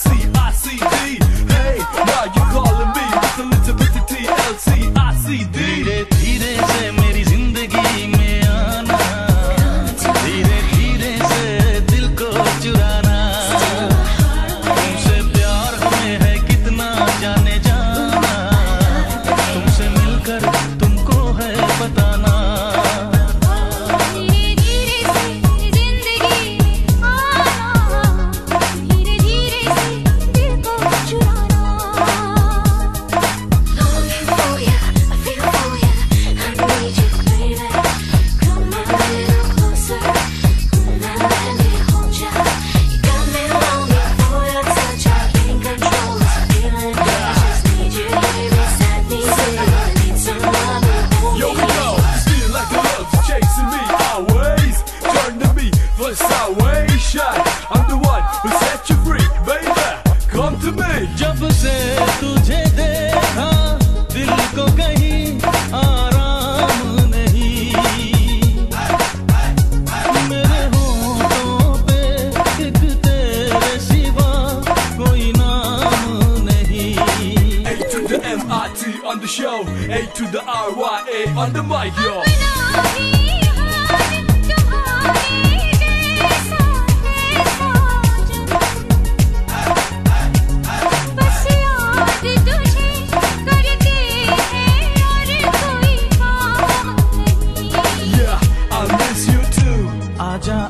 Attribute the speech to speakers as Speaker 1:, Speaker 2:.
Speaker 1: see on the show A to the R-Y-A on the mic, yo
Speaker 2: 맞아